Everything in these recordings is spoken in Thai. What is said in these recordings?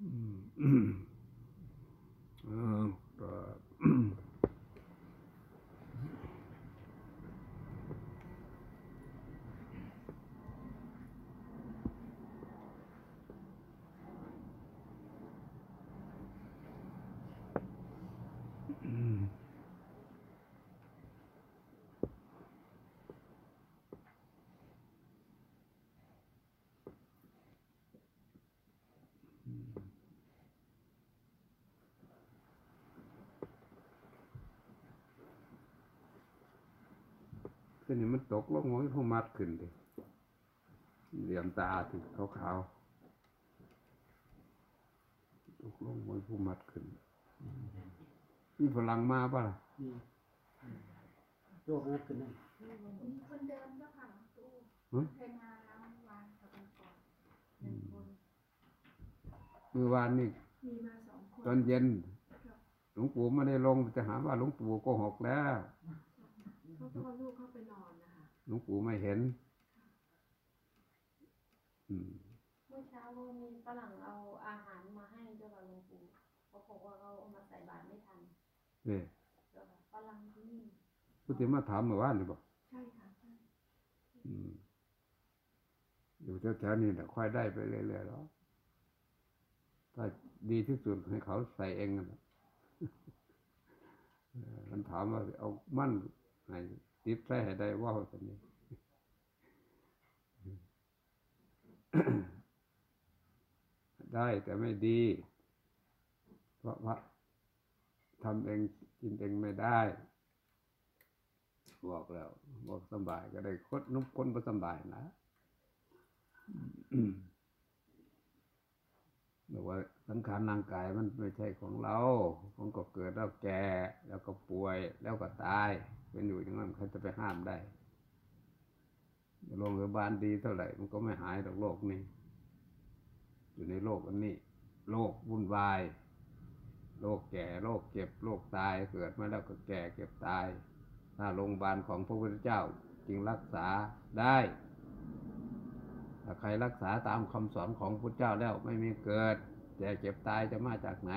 อืมอืมเออก็อืม ทีนี้มันตกลงมันก็มัดขึ้นดิเหลี่ยมตาถึงขาวๆตกลงมันผู้มัดขึ้นมีพลังมาป่ะล่ะนี่โยกงัดขึ้นนั่นมีคนเดินเจ้าค่ะหลวงปู่หึเคยมาแล้วเมื่อวานกับวันก่อนหนึ่งคนเมื่อวานนี่มีมาสองคนตอนเย็นหลวงปู่ไม่ได้ลงจะหาว่าหลวงปู่โกหกแล้ว เขาก็เอาลูกเขาไปนอนนะคะหลวงปู่ไม่เห็น อืมเมื่อเช้าก็มีฝรั่งเอาอาหารมาให้เจ้าค่ะหลวงปู่เขาบอกว่าเขาเอามาใส่บาตรไม่ทันนี่เจ้าค่ะฝรั่งที่นี่พุทธิมาถามเมื่อวานหรือเปล่าใช่ค่ะใช่อืมอยู่แถวๆนี้แหละค่อยได้ไปเรื่อยๆแล้วถ้าดีที่สุดให้เขาใส่เองนะเออมันถามว่าเอามั่น ให้ติดใส่ให้ได้ว่าแบบนี้ได้แต่ไม่ดี เพราะว่าทำเองกินเองไม่ได้ บอกแล้ว บอกสบายก็ได้คดนุบคนบ่สบายนะ บอกว่าสังขารร่างกายมันไม่ใช่ของเรา มันก็เกิดแล้วแก่ แล้วก็ป่วย แล้วก็ตาย เป็นอยู่อย่างนั้นใครจะไปห้ามได้โรงพยาบาลดีเท่าไหร่ มันก็ไม่หายจากโรคนี้ อยู่ในโลกอันนี้ โลกวุ่นวาย โรคแก่ โรคเจ็บ โรคตาย เกิดมาแล้วก็แก่เก็บตาย ถ้าโรงพยาบาลของพระพุทธเจ้าจึงรักษาได้ ถ้าใครรักษาตามคำสอนของพุทธเจ้าแล้วไม่มีเกิด แต่เจ็บตายจะมาจากไหน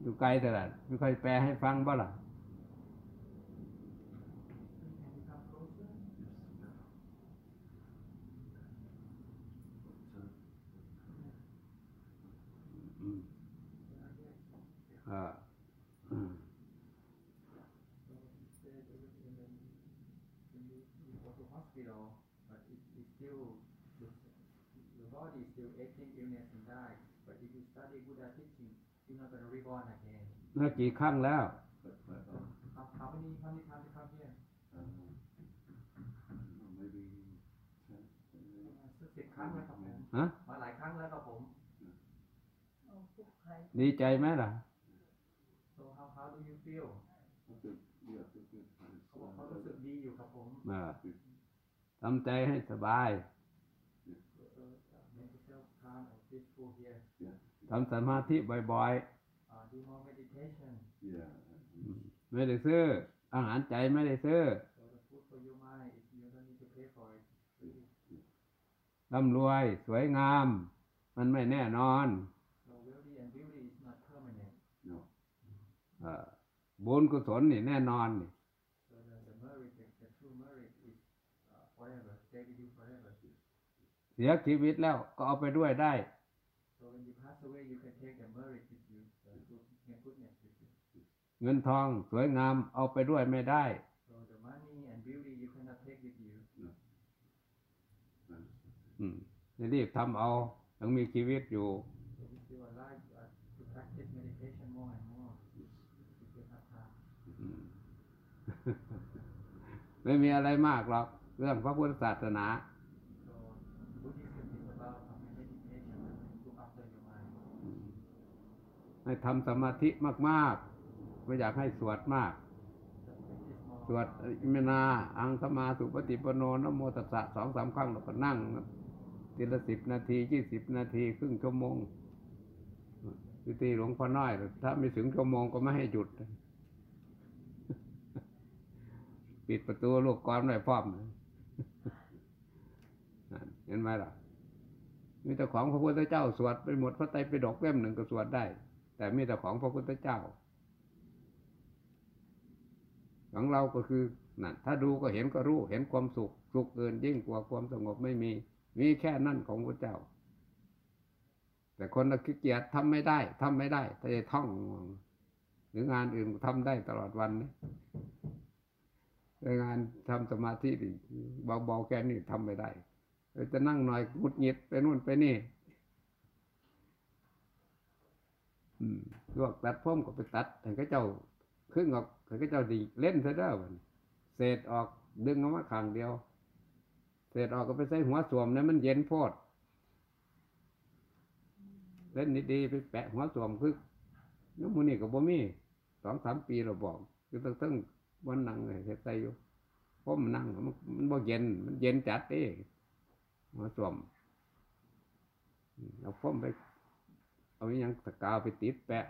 อยู่ไกลแต่ละไม่ค่อยแปลให้ฟังบ้าล่ะอืมอ่าอืม when you, you go to hospital, but it, it's still, the, your body is still aching, illness and die. But if you study Buddha teaching, you're not going to reborn again. น่ากี่ครั้งแล้ว How, how many, how many times you come here? maybe สักสิบครั้งแล้วครับผมฮะมาหลายครั้งแล้วครับผมเอาผู้ใครดีใจไหมล่ะ so how how do you feel That's it. Yeah, that's it. เขาบอกเขารู้สึกดีอยู่ครับผม อ่า ทำใจให้สบายเออ make yourself calm and peaceful here ทำสมาธิบ่อย uh, do more meditation Yeah. ๆไม่ได้ซื้อ อาหารใจไม่ได้ซื้อ so the food for your mind is you don't need to pay for it ร่ำรวยสวยงาม มันไม่แน่นอน so wealthy and beauty is not permanent No. อ่าบุญกุศลนี่แน่นอนนี่ So the, the merit, the, the true merit is uh, forever, stay with you forever. เสียชีวิตแล้วก็เอาไปด้วยได้ So when you pass away, you can take the merit with you, the good, the goodness with you. เงินทองสวยงามเอาไปด้วยไม่ได้ So the money and beauty you cannot take with you. Understand. อืมจะรีบทำเอายังมีชีวิตอยู่ So if you are alive, you are to practice meditation more and more. If you have time. อืมไม่มีอะไรมากหรอก เรื่องพระพุทธศาสนา So Buddhism is about uh, meditation and look after your mind. ให้ทำสมาธิมากๆไม่อยากให้สวดมาก So practice more. สวด uh, อิมินาอังสมาสุปฏิปโนนะโมตัสสะสองสามครั้งแล้วก็นั่งทีละสิบนาทียี่สิบนาที ครึ่งชั่วโมงพิธีหลวงพ่อน้อย ถ้าไม่ถึงชั่วโมงก็ไม่ให้หยุด ปิดประตูลูกกรอนไว้พร้อมนั่น เห็นไหมล่ะมีแต่ของพระพุทธเจ้าสวดไปหมดพระไตรปิฎกเล่มหนึ่งก็สวดได้ แต่มีแต่ของพระพุทธเจ้าของเราก็คือนั่นถ้าดูก็เห็นก็รู้เห็นความสุขสุขเกินยิ่งกว่าความสงบไม่มีมีแค่นั่นของพระเจ้า แต่คนเราขี้เกียจทำไม่ได้ทำไม่ได้ถ้าจะท่อง หรืองานอื่นทำได้ตลอดวันนะแต่งานทำสมาธิเบาๆแค่นี้ทำไม่ได้ จะนั่งหน่อยหุดหงิดไปนู่นไปนี่ลวกตัดผมก็ไปตัดแต่ก็เจ้าครึ่งออกแต่ก็เจ้าดีเล่นซะเด้อมันเศษออกดึงออกมาข้างเดียว เศษออกก็ไปใส่หัวสวมเนี่ยมันเย็นโพดเล่นนิดดีไปแปะหัวสวมคือน้ำมูนี่กับบ่มีสองสามปีเราบอกคือตั้งตั้งวันนั่งเลยเฮ็ดใส่อยู่ผมนั่งมันมันบ่เย็น มันเย็นจัดเด้ หัวสวมอืมเอาผมไป เอาอหยังสกาวไปติดแปะ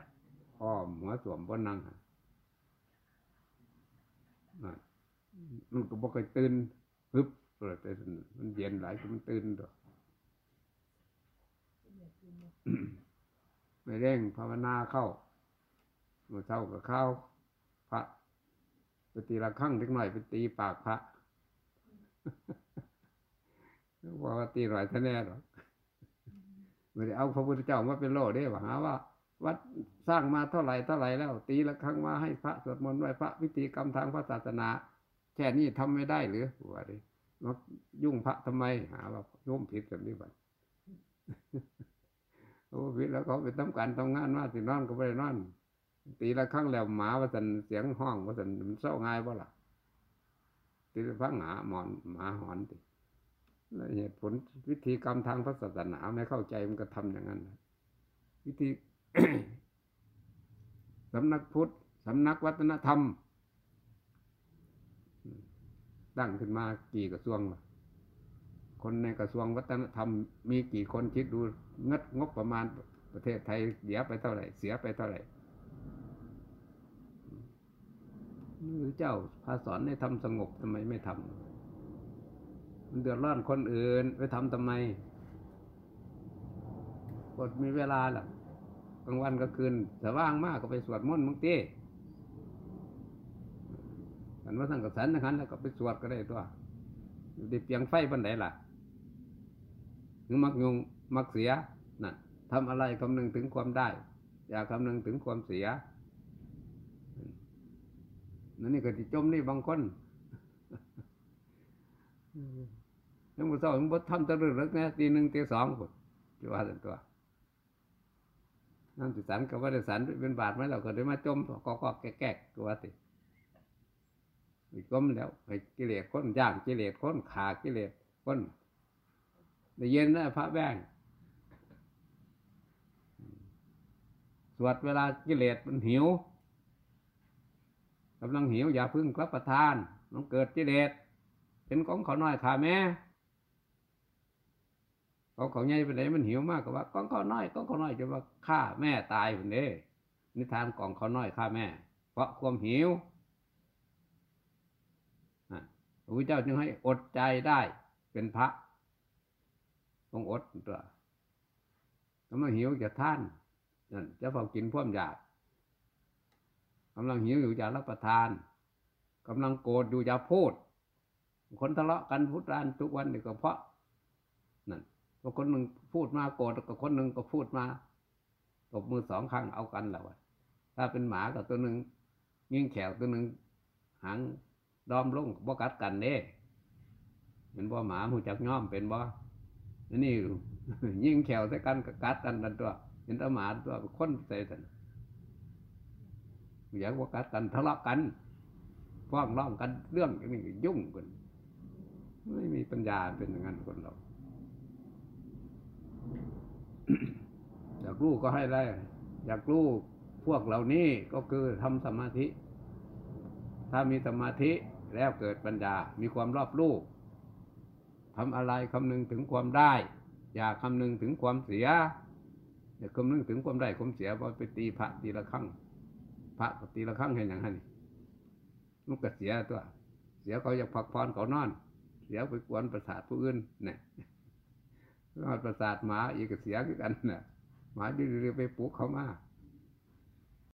อ้อมหัวสวมบนนั่งนั่นมันก็บอกให้ตื่นปึ๊บเปิดแต่มันเย็นหลายก็มันตื่นตัวไม่เร่งภาวนาเข้าเมื่อเท่ากับเข้าพระไปตีละครั้งเล็กหน่อยไปตีปากพระ บอกว่าตีหน่อยเท่าแน่หรอกไม่ได้เอาพระพุทธเจ้ามาเป็นโลได้ว่าหาว่า วัดสร้างมาเท่าไหร่เท่าไหร่แล้ว ตีละครั้งมาให้พระสวดมนต์ไหว้พระพิธีกรรมทางพระศาสนา แค่นี้ทำไม่ได้หรือว่าดิมายุ่งพระทำไมหาว่าโยมผิดกันนี่บัดโอ้ผิดแล้วเขาไปทำการทำงานมาสินอนก็ไม่ได้นอน ตีละครั้งแล้วหมาว่าสันเสียงห้องว่าสันมันเศร้าง่ายบ่ล่ะตีละครั้งหาหมอนหมาหอนติแล้ว เหตุผลวิธีกรรมทางพระศาสนาไม่เข้าใจมันก็ทำอย่างนั้นวิธีสำนักพุทธสำนักวัฒนธรรมตั้งขึ้นมากี่กระทรวงคนในกระทรวงวัฒนธรรม มีกี่คนคิดดูงดงบประมาณประเทศไทยเสียไปเท่าไหร่ เสียไปเท่าไหร่หรือเจ้าพาสอนให้ทำสงบทำไมไม่ทำ มันเดือดร้อนคนอื่น ไปทำทำไมกดมีเวลาล่ะกลางวันกลางคืนสว่างมากก็ไปสวดมนต์มึงเต้กันว่าสั่งกับสันนะครับแล้วก็ไปสวดก็ได้ตัวอยู่ในเปียงไฟบันไดล่ะหรือมักยงมักเสียน่ะทำอะไรคำนึงถึงความได้ อย่าคำนึงถึงความเสียนั่นนี่ก็ที่จมนี่บางคน ยังบ่เศร้ายังบ่ทำตะลึกเลิกนะตีหนึ่งตีสองพุ่นจะว่าแต่ตัวน้ำสิสันก็ว่าได้สันเป็นบาทไหมเราก็ได้มาจมก็ก็แก๊กๆก็ว่าติอีกจมแล้วไปกิเลสค้นย่างกิเลสค้นขากิเลสค้นได้เย็นนะพระแบงสวดเวลากิเลสมันหิวกำลังหิวอย่าพึ่งรับประทานมันเกิดกิเลส เป็นของเขาน้อยขาแม่ของเขาใหญ่ไปไหนมันหิวมากก็ว่าของเขาน้อยของเขาน้อยจะว่าฆ่าแม่ตายคนเด้นิทานกองเขาน้อยฆ่าแม่ เพราะความหิวพระพุทธเจ้าจึงให้อดใจได้เป็นพระต้องอดตัวกำลังหิวจะท่านนั่นจะพอกินพ่วมอยากกำลังหิวอยู่จะรับประทานกำลังโกรธอยู่จะพูด คนทะเลาะกันพูดกันทุกวันนี่ก็เพราะนั่นพอคนหนึ่งพูดมาโกรธกับคนหนึ่งก็พูดมาตบมือสองข้างเอากันแล้วอะถ้าเป็นหมากับตัวหนึ่งยิงแขวตัวหนึ่งหางดอมลงบ่กัดกันเด้เป็นบ่หมาหูจักย่อมเป็นบ่นี่ยิงแขวใส่กันกัดกันนั่นตัวเป็นแตหมาตัวคนใส่กันอยากว่ากัดกันทะเลาะกันฟ้องร้องกันเรื่องนี้ยุ่งกัน ไม่มีปัญญาเป็นอย่างนั้นคนเราอยากรู้ก็ให้ได้ อยากรู้พวกเหล่านี้ก็คือทำสมาธิ ถ้ามีสมาธิแล้วเกิดปัญญา มีความรอบรู้ทำอะไรคำนึงถึงความได้ อย่าคำนึงถึงความเสียอย่าคำนึงถึงความได้ความเสียเพราะไปตีพระตีละครั้งพระตีละครั้งเห็นอย่างนั้นมันก็เสียตัว เสียเขาอยากพักผ่อนเขานอน เสียไปกวนประสาทผู้อื่นเนี่ยนอดประสาทหมาอีกก็เสียงกันเนี่ยหมาดื้อๆไปปลุกเขามา